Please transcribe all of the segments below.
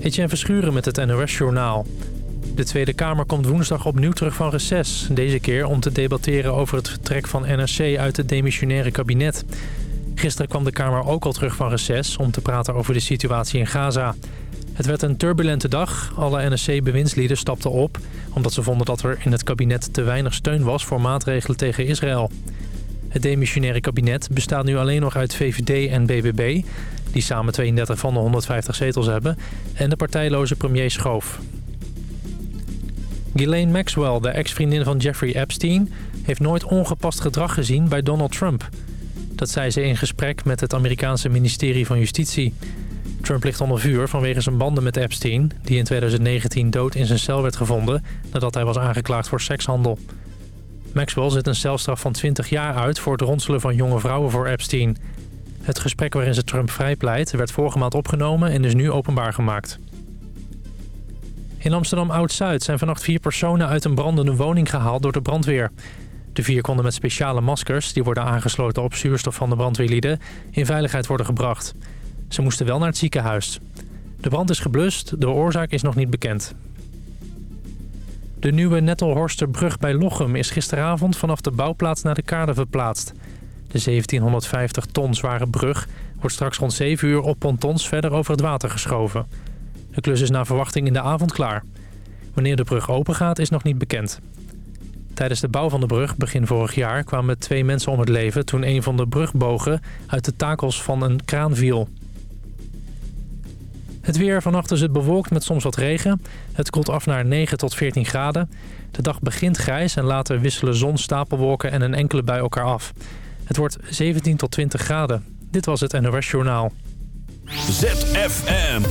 Etienne Verschuren met het NOS-journaal. De Tweede Kamer komt woensdag opnieuw terug van reces. Deze keer om te debatteren over het vertrek van NRC uit het demissionaire kabinet. Gisteren kwam de Kamer ook al terug van reces om te praten over de situatie in Gaza. Het werd een turbulente dag. Alle NRC-bewindslieden stapten op... omdat ze vonden dat er in het kabinet te weinig steun was voor maatregelen tegen Israël. Het demissionaire kabinet bestaat nu alleen nog uit VVD en BBB... die samen 32 van de 150 zetels hebben... en de partijloze premier Schoof. Ghislaine Maxwell, de ex-vriendin van Jeffrey Epstein... heeft nooit ongepast gedrag gezien bij Donald Trump. Dat zei ze in gesprek met het Amerikaanse ministerie van Justitie. Trump ligt onder vuur vanwege zijn banden met Epstein... die in 2019 dood in zijn cel werd gevonden... nadat hij was aangeklaagd voor sekshandel. Maxwell zit een celstraf van 20 jaar uit... voor het ronselen van jonge vrouwen voor Epstein. Het gesprek waarin ze Trump vrijpleit... werd vorige maand opgenomen en is nu openbaar gemaakt. In Amsterdam Oud-Zuid zijn vannacht vier personen uit een brandende woning gehaald door de brandweer. De vier konden met speciale maskers, die worden aangesloten op zuurstof van de brandweerlieden, in veiligheid worden gebracht. Ze moesten wel naar het ziekenhuis. De brand is geblust, de oorzaak is nog niet bekend. De nieuwe Nettelhorsterbrug bij Lochem is gisteravond vanaf de bouwplaats naar de kade verplaatst. De 1750 ton zware brug wordt straks rond 7 uur op pontons verder over het water geschoven. De klus is naar verwachting in de avond klaar. Wanneer de brug open gaat is nog niet bekend. Tijdens de bouw van de brug begin vorig jaar kwamen twee mensen om het leven... toen een van de brugbogen uit de takels van een kraan viel. Het weer vannacht is het bewolkt met soms wat regen. Het koelt af naar 9 tot 14 graden. De dag begint grijs en later wisselen zon, stapelwolken en een enkele bij elkaar af. Het wordt 17 tot 20 graden. Dit was het NOS Journaal. ZFM.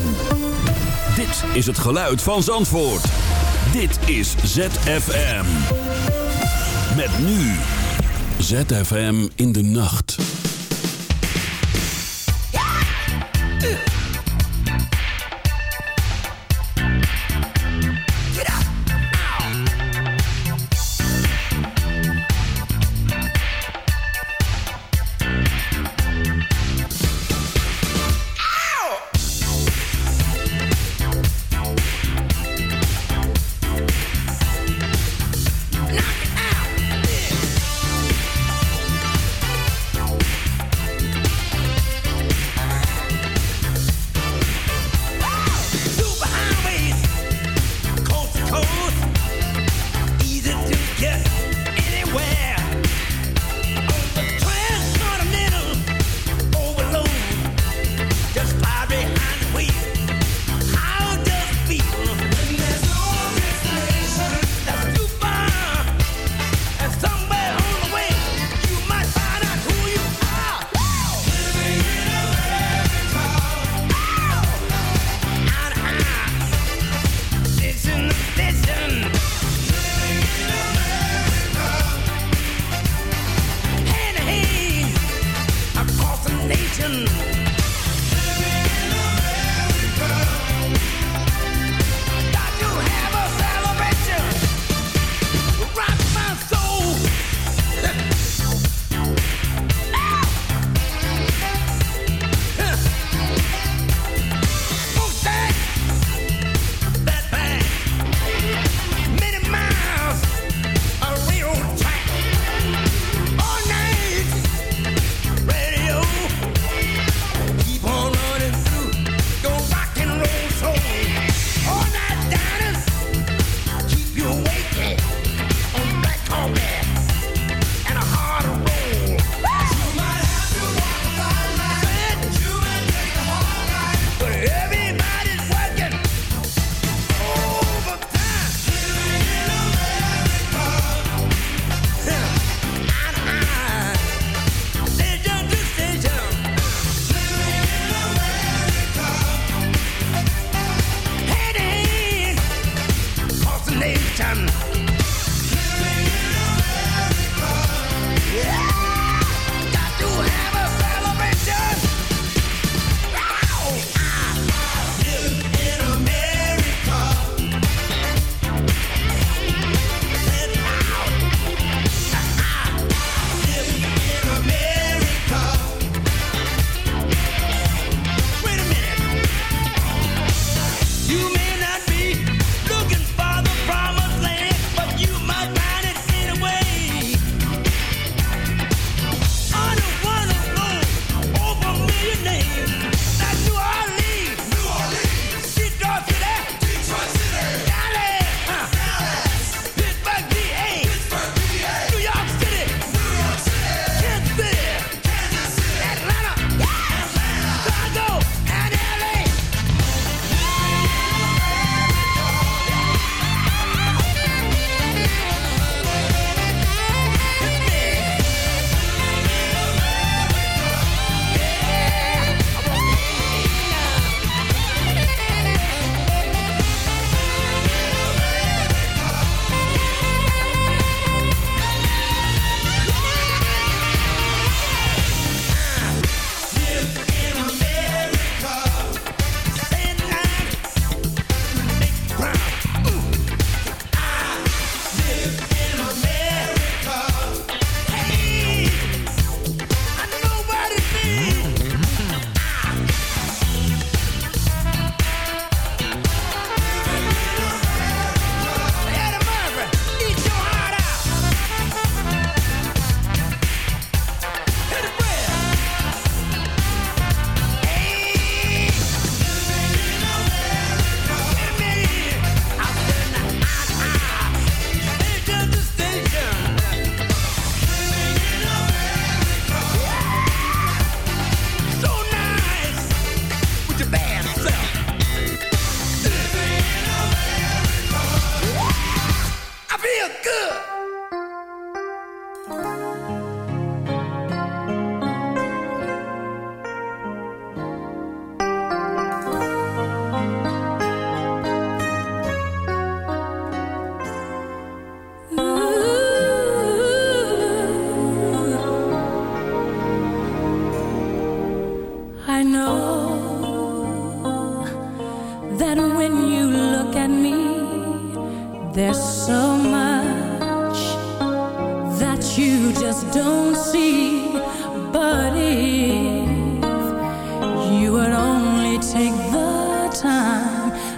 Dit is het geluid van Zandvoort. Dit is ZFM. Met nu. ZFM in de nacht.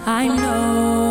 I know.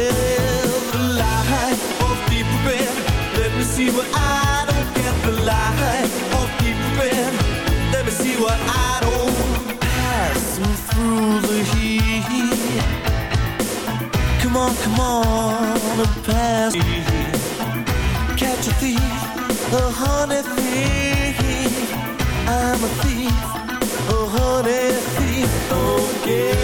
On a pass. Catch a thief, a honey thief. I'm a thief, a honey thief. Don't get.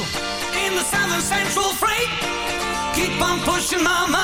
in the southern central freight. Keep on pushing mama.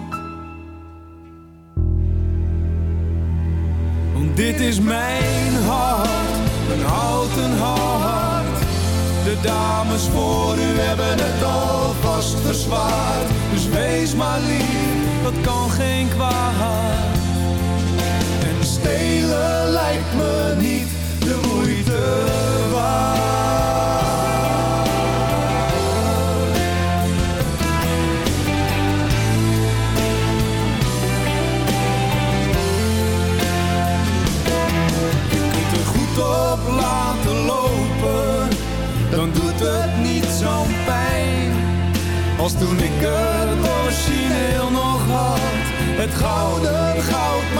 Dit is mijn hart, een houten hart. De dames voor u hebben het alvast verzwaard. Dus wees maar lief, dat kan geen kwaad. En stelen lijkt me ik het origineel nog had. Het gouden goud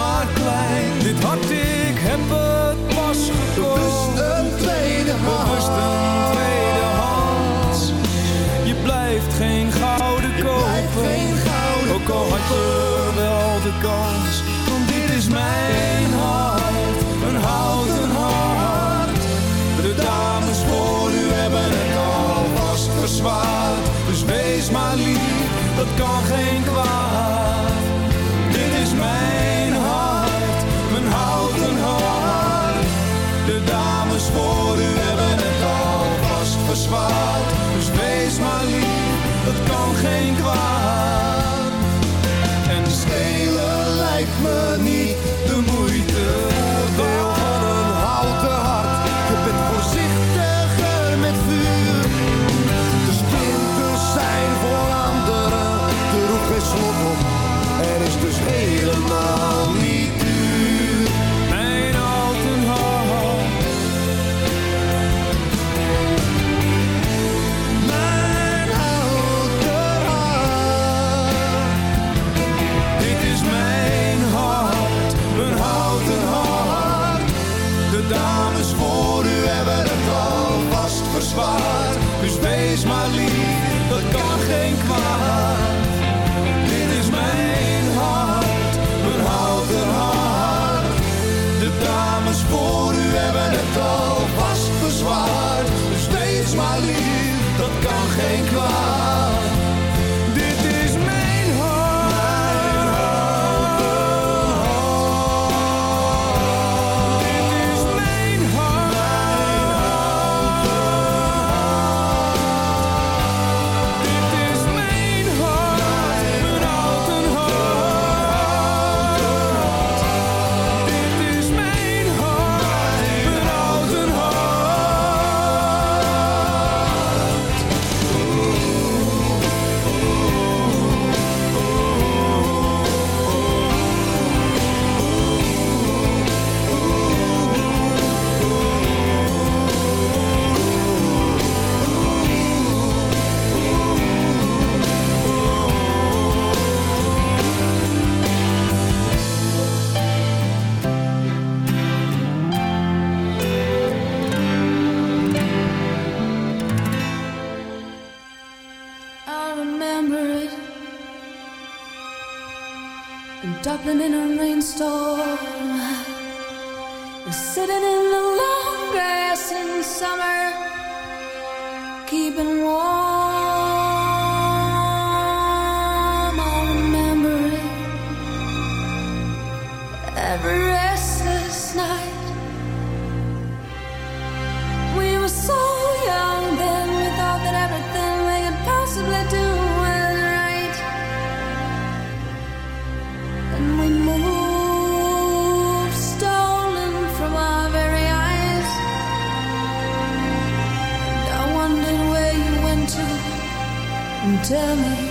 goblin in a rainstorm. Is sitting in tell me